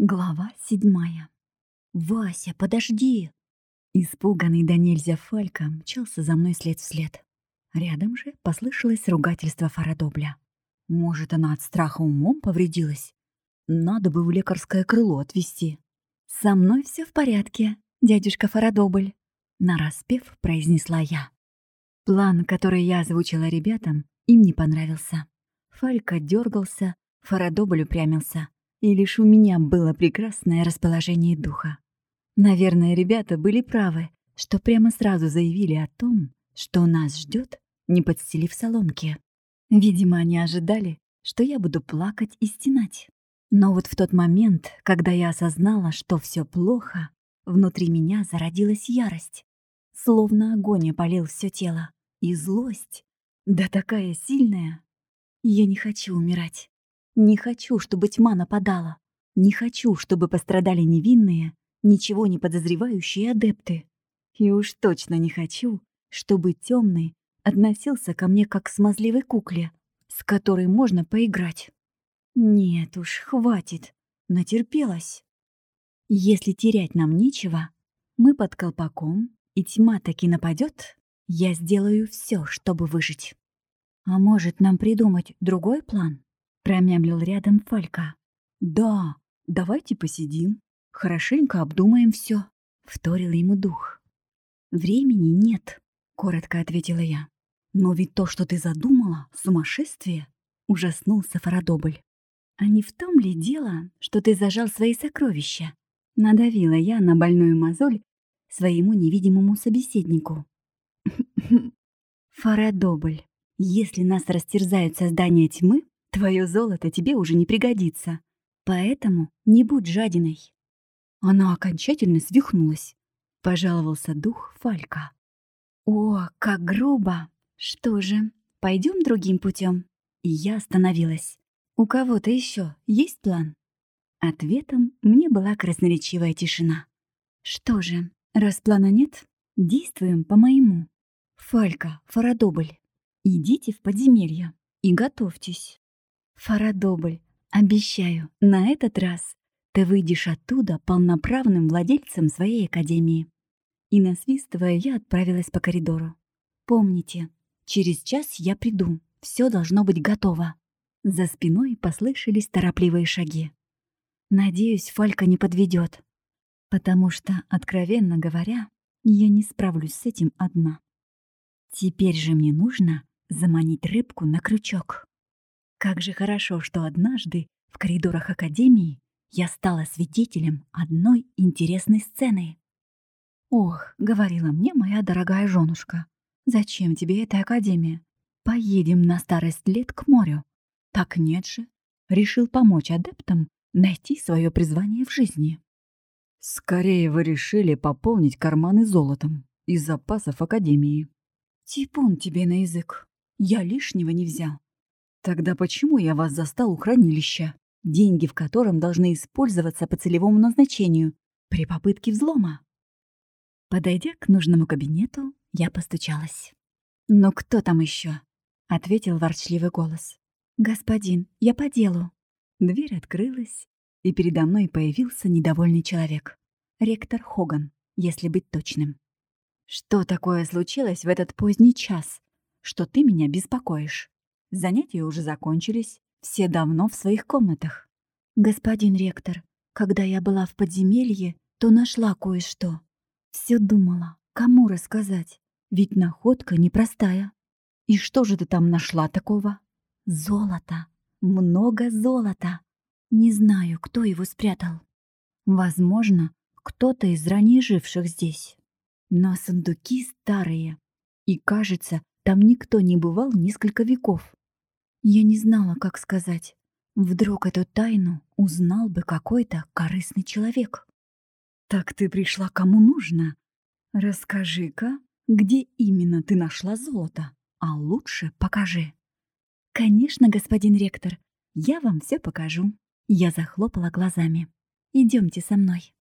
Глава седьмая. «Вася, подожди!» Испуганный до нельзя Фалька мчался за мной след вслед. Рядом же послышалось ругательство Фарадобля. Может, она от страха умом повредилась? Надо бы в лекарское крыло отвезти. «Со мной все в порядке, дядюшка Фарадобль», — нараспев произнесла я. План, который я озвучила ребятам, им не понравился. Фалька дергался, Фарадобль упрямился — и лишь у меня было прекрасное расположение духа. Наверное, ребята были правы, что прямо сразу заявили о том, что нас ждет, не подстелив соломки. Видимо, они ожидали, что я буду плакать и стенать. Но вот в тот момент, когда я осознала, что все плохо, внутри меня зародилась ярость. Словно огонь опалил все тело. И злость. Да такая сильная. Я не хочу умирать. Не хочу, чтобы тьма нападала. Не хочу, чтобы пострадали невинные, ничего не подозревающие адепты. И уж точно не хочу, чтобы темный относился ко мне как к смазливой кукле, с которой можно поиграть. Нет уж, хватит, натерпелась. Если терять нам нечего, мы под колпаком, и тьма таки нападет, я сделаю все, чтобы выжить. А может, нам придумать другой план? Промямлил рядом Фалька. «Да, давайте посидим, хорошенько обдумаем все, вторил ему дух. «Времени нет», — коротко ответила я. «Но ведь то, что ты задумала, сумасшествие!» — ужаснулся Фарадобль. «А не в том ли дело, что ты зажал свои сокровища?» Надавила я на больную мозоль своему невидимому собеседнику. «Фарадобль, если нас растерзают создания тьмы, Твое золото тебе уже не пригодится, поэтому не будь жадиной». Она окончательно свихнулась. Пожаловался дух Фалька. «О, как грубо! Что же, пойдем другим путем?» И я остановилась. «У кого-то еще есть план?» Ответом мне была красноречивая тишина. «Что же, раз плана нет, действуем по-моему. Фалька, Фарадобль, идите в подземелье и готовьтесь. Фарадобль, обещаю, на этот раз ты выйдешь оттуда полноправным владельцем своей академии. И насвистывая, я отправилась по коридору. Помните, через час я приду, все должно быть готово. За спиной послышались торопливые шаги. Надеюсь, Фалька не подведет, потому что, откровенно говоря, я не справлюсь с этим одна. Теперь же мне нужно заманить рыбку на крючок. Как же хорошо, что однажды в коридорах Академии я стала свидетелем одной интересной сцены. «Ох», — говорила мне моя дорогая женушка, «зачем тебе эта Академия? Поедем на старость лет к морю». Так нет же. Решил помочь адептам найти свое призвание в жизни. «Скорее вы решили пополнить карманы золотом из запасов Академии». «Типун тебе на язык. Я лишнего не взял. Тогда почему я вас застал у хранилища, деньги в котором должны использоваться по целевому назначению при попытке взлома? Подойдя к нужному кабинету, я постучалась. «Ну кто там еще? ответил ворчливый голос. «Господин, я по делу». Дверь открылась, и передо мной появился недовольный человек. Ректор Хоган, если быть точным. «Что такое случилось в этот поздний час, что ты меня беспокоишь?» Занятия уже закончились, все давно в своих комнатах. Господин ректор, когда я была в подземелье, то нашла кое-что. Все думала, кому рассказать, ведь находка непростая. И что же ты там нашла такого? Золото. Много золота. Не знаю, кто его спрятал. Возможно, кто-то из ранее живших здесь. Но сундуки старые. И, кажется, там никто не бывал несколько веков. Я не знала, как сказать. Вдруг эту тайну узнал бы какой-то корыстный человек. «Так ты пришла кому нужно? Расскажи-ка, где именно ты нашла золото, а лучше покажи». «Конечно, господин ректор, я вам все покажу». Я захлопала глазами. «Идемте со мной».